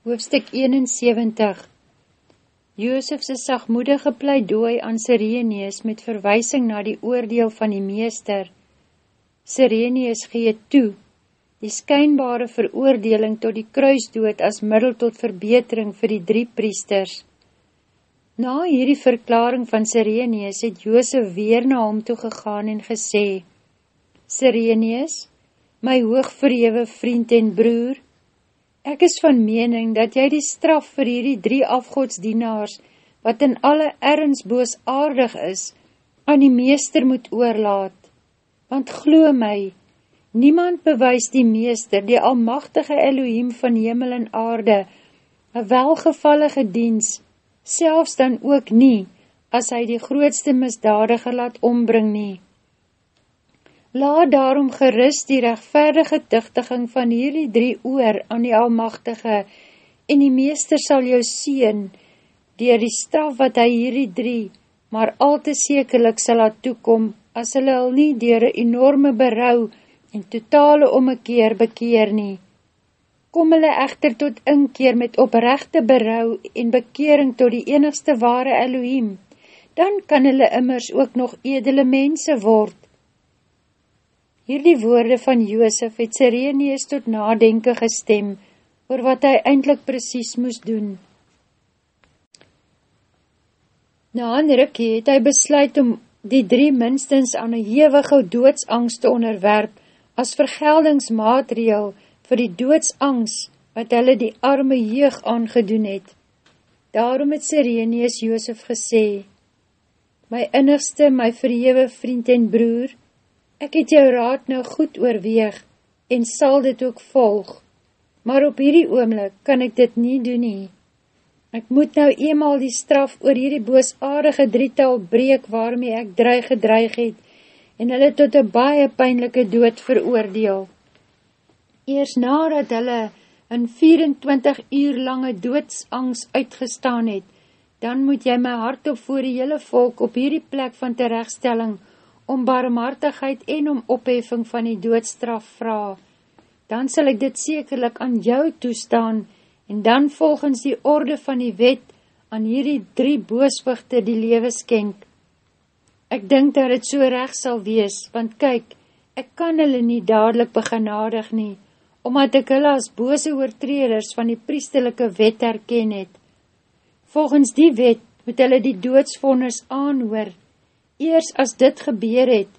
Hoofstuk 71 Joosefse sagmoedige pleidooi aan Sireneus met verwysing na die oordeel van die meester. Sireneus gee toe, die skynbare veroordeling tot die kruisdood as middel tot verbetering vir die drie priesters. Na hierdie verklaring van Sireneus het Joosef weer na hom toe gegaan en gesê, Sireneus, my hoogverhewe vriend en broer, Ek is van mening dat jy die straf vir hierdie drie afgodsdienaars, wat in alle ergens boosaardig is, aan die meester moet oorlaat. Want glo my, niemand bewys die meester, die almachtige Elohim van hemel en aarde, een welgevallige diens, selfs dan ook nie, as hy die grootste misdadige laat ombring nie. Laat daarom gerust die rechtverdige tuchtiging van hierdie drie oor aan die Almachtige en die meester sal jou sien dier die straf wat hy hierdie drie, maar al te sekerlik sal laat toekom as hulle al nie dier een enorme berou en totale ommekeer bekeer nie. Kom hulle echter tot inkeer met oprechte berou en bekering tot die enigste ware Elohim, dan kan hulle immers ook nog edele mense word Hierdie woorde van Joosef het Sireneus tot nadenke gestem oor wat hy eindelijk precies moes doen. Na een rikkie het hy besluit om die drie minstens aan een hewige doodsangst te onderwerp as vergeldingsmaatregel vir die doodsangst wat hulle die arme jeug aangedoen het. Daarom het Sireneus Joosef gesê, My innigste, my verhewe vriend en broer, Ek het jou raad nou goed oorweeg en sal dit ook volg, maar op hierdie oomlik kan ek dit nie doen nie. Ek moet nou eenmaal die straf oor hierdie boosaardige drietal breek waarmee ek dreig gedreig het en hulle tot een baie pijnlijke dood veroordeel. Eers nadat hulle in 24 uur lange doodsangst uitgestaan het, dan moet jy my hart op voor die hele volk op hierdie plek van terechtstelling om barmhartigheid en om opheffing van die doodstraf vraag, dan sal ek dit sekerlik aan jou toestaan en dan volgens die orde van die wet aan hierdie drie booswichte die lewe skenk. Ek dink dat het so recht sal wees, want kyk, ek kan hulle nie dadelijk begenadig nie, omdat ek hulle as bose oortreders van die priestelike wet herken het. Volgens die wet moet hulle die doodsvonnis aanhoor, Eers as dit gebeur het,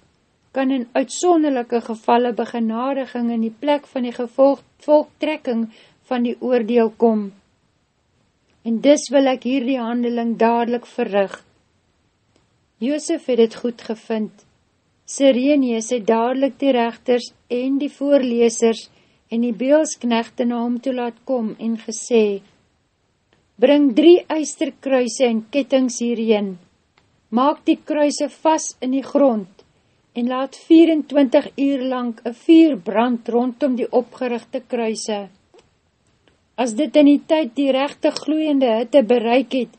kan in uitsonderlijke gevalle begenadiging in die plek van die gevolgtrekking van die oordeel kom. En dis wil ek hier die handeling dadelijk verrig. Joosef het het goed gevind. Sireneus het dadelijk die rechters en die voorlesers en die beelsknechte na hom toe laat kom en gesê, Bring drie eisterkruise en kettings hierheen, maak die kruise vast in die grond en laat 24 uur lang een vier brand rondom die opgerichte kruise. As dit in die tyd die rechte gloeiende hitte bereik het,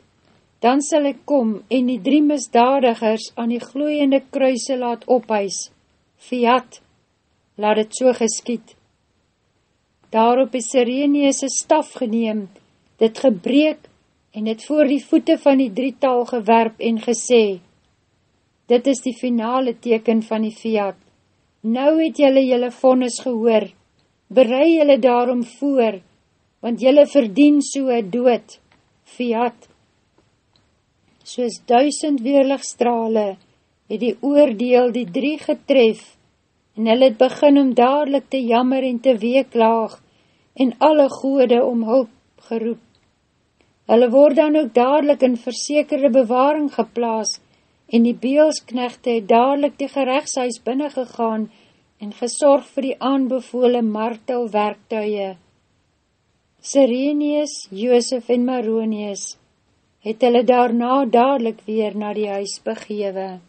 dan sal ek kom en die drie misdadigers aan die gloeiende kruise laat ophuis. Fiat, laat het so geskiet. Daarop is Sireneus staf geneem, dit gebreek en het voor die voete van die drietal gewerp en gesê, Dit is die finale teken van die fiat. Nou het jylle jylle vonnis gehoor, berei jylle daarom voor, want jylle verdien soe dood, fiat. Soos duisend weerlig strale, het die oordeel die drie getref, en hulle het begin om dadelijk te jammer en te weeklaag, en alle goede om hulp geroep. Hulle word dan ook dadelijk in versekerde bewaring geplaas en die beelsknechte het dadelijk die gerechtshuis binnengegaan en gesorg vir die aanbevole martelwerktuie. Sireneus, Joosef en Maronius het hulle daarna dadelijk weer na die huis begewe.